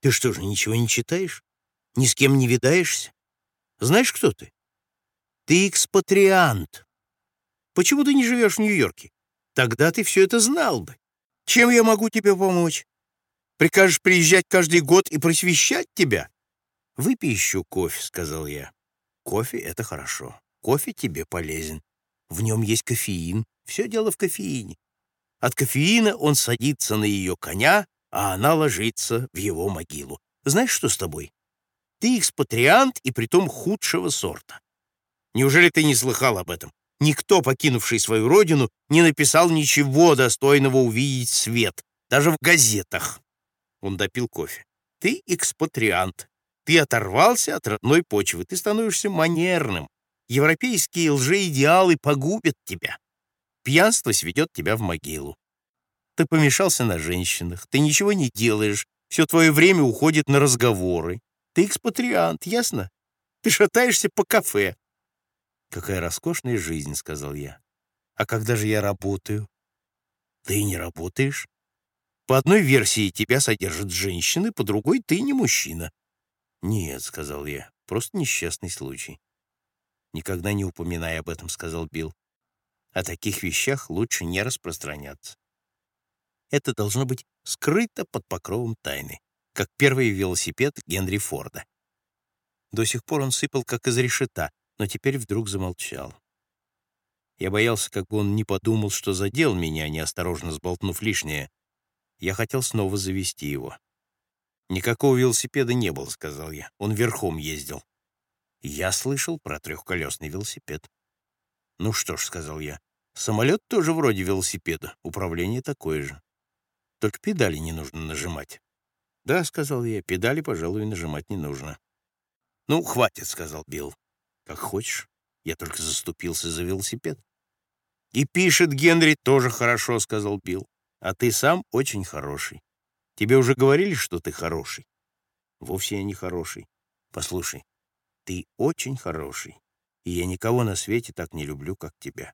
Ты что же, ничего не читаешь? Ни с кем не видаешься? Знаешь, кто ты? Ты экспатриант. Почему ты не живешь в Нью-Йорке? Тогда ты все это знал бы. Чем я могу тебе помочь? Прикажешь приезжать каждый год и просвещать тебя? Выпей еще кофе, — сказал я. Кофе — это хорошо. Кофе тебе полезен. В нем есть кофеин. Все дело в кофеине. От кофеина он садится на ее коня, а она ложится в его могилу. Знаешь, что с тобой? Ты экспатриант и притом худшего сорта. Неужели ты не слыхал об этом? Никто, покинувший свою родину, не написал ничего достойного увидеть свет, даже в газетах. Он допил кофе. Ты экспатриант. Ты оторвался от родной почвы. Ты становишься манерным. Европейские лжеидеалы погубят тебя. Пьянство сведет тебя в могилу. Ты помешался на женщинах, ты ничего не делаешь, все твое время уходит на разговоры. Ты экспатриант, ясно? Ты шатаешься по кафе. Какая роскошная жизнь, сказал я. А когда же я работаю? Ты не работаешь. По одной версии тебя содержат женщины, по другой ты не мужчина. Нет, сказал я, просто несчастный случай. Никогда не упоминай об этом, сказал Билл. О таких вещах лучше не распространяться. Это должно быть скрыто под покровом тайны, как первый велосипед Генри Форда. До сих пор он сыпал как из решета, но теперь вдруг замолчал. Я боялся, как бы он не подумал, что задел меня, неосторожно сболтнув лишнее. Я хотел снова завести его. «Никакого велосипеда не было», — сказал я. «Он верхом ездил». Я слышал про трехколесный велосипед. «Ну что ж», — сказал я, — «самолет тоже вроде велосипеда, управление такое же». Только педали не нужно нажимать. «Да», — сказал я, — «педали, пожалуй, нажимать не нужно». «Ну, хватит», — сказал Билл. «Как хочешь. Я только заступился за велосипед». «И пишет Генри тоже хорошо», — сказал Билл. «А ты сам очень хороший. Тебе уже говорили, что ты хороший?» «Вовсе я не хороший. Послушай, ты очень хороший, и я никого на свете так не люблю, как тебя.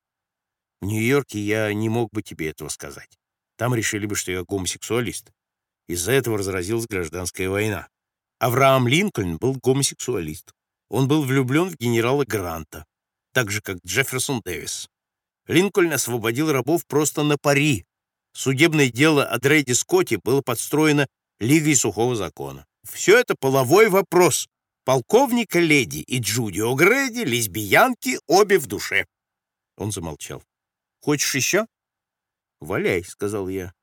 В Нью-Йорке я не мог бы тебе этого сказать. Там решили бы, что я гомосексуалист. Из-за этого разразилась гражданская война. Авраам Линкольн был гомосексуалист. Он был влюблен в генерала Гранта, так же, как Джефферсон Дэвис. Линкольн освободил рабов просто на пари. Судебное дело о Дрейде Скотте было подстроено Лигой сухого закона. Все это половой вопрос. Полковника Леди и Джуди О'Грэди, лесбиянки, обе в душе. Он замолчал. «Хочешь еще?» «Валяй», — сказал я.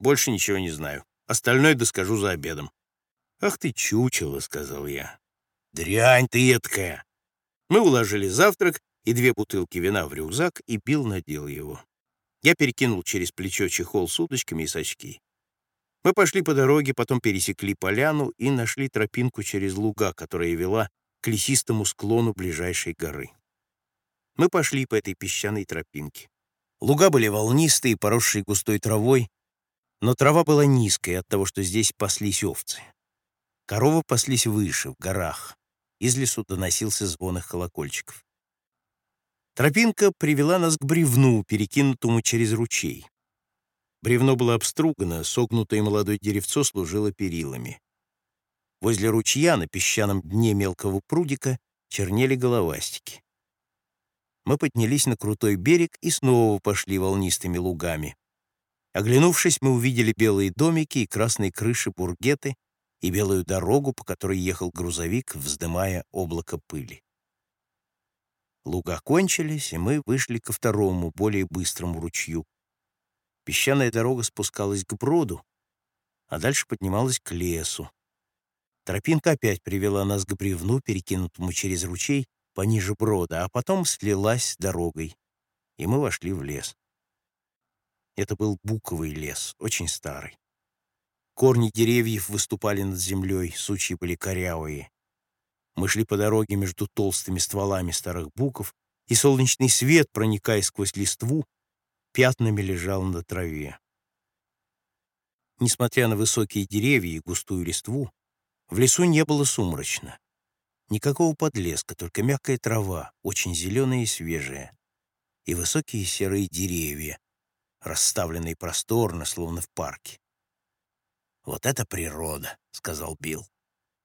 «Больше ничего не знаю. Остальное доскажу за обедом». «Ах ты чучело», — сказал я. «Дрянь ты эткая!» Мы уложили завтрак и две бутылки вина в рюкзак, и Билл надел его. Я перекинул через плечо чехол с удочками и сачки. Мы пошли по дороге, потом пересекли поляну и нашли тропинку через луга, которая вела к лесистому склону ближайшей горы. Мы пошли по этой песчаной тропинке. Луга были волнистые, поросшие густой травой, но трава была низкой от того, что здесь паслись овцы. Коровы паслись выше, в горах. Из лесу доносился звон их колокольчиков. Тропинка привела нас к бревну, перекинутому через ручей. Бревно было обстругано, согнутое молодое деревцо служило перилами. Возле ручья на песчаном дне мелкого прудика чернели головастики. Мы поднялись на крутой берег и снова пошли волнистыми лугами. Оглянувшись, мы увидели белые домики и красные крыши бургеты и белую дорогу, по которой ехал грузовик, вздымая облако пыли. Луга кончились, и мы вышли ко второму, более быстрому ручью. Песчаная дорога спускалась к броду, а дальше поднималась к лесу. Тропинка опять привела нас к бревну, перекинутому через ручей, пониже брода, а потом слилась дорогой, и мы вошли в лес. Это был буковый лес, очень старый. Корни деревьев выступали над землей, сучьи были корявые. Мы шли по дороге между толстыми стволами старых буков, и солнечный свет, проникая сквозь листву, пятнами лежал на траве. Несмотря на высокие деревья и густую листву, в лесу не было сумрачно. Никакого подлеска, только мягкая трава, очень зеленая и свежая, и высокие серые деревья, расставленные просторно, словно в парке. «Вот это природа», — сказал Билл.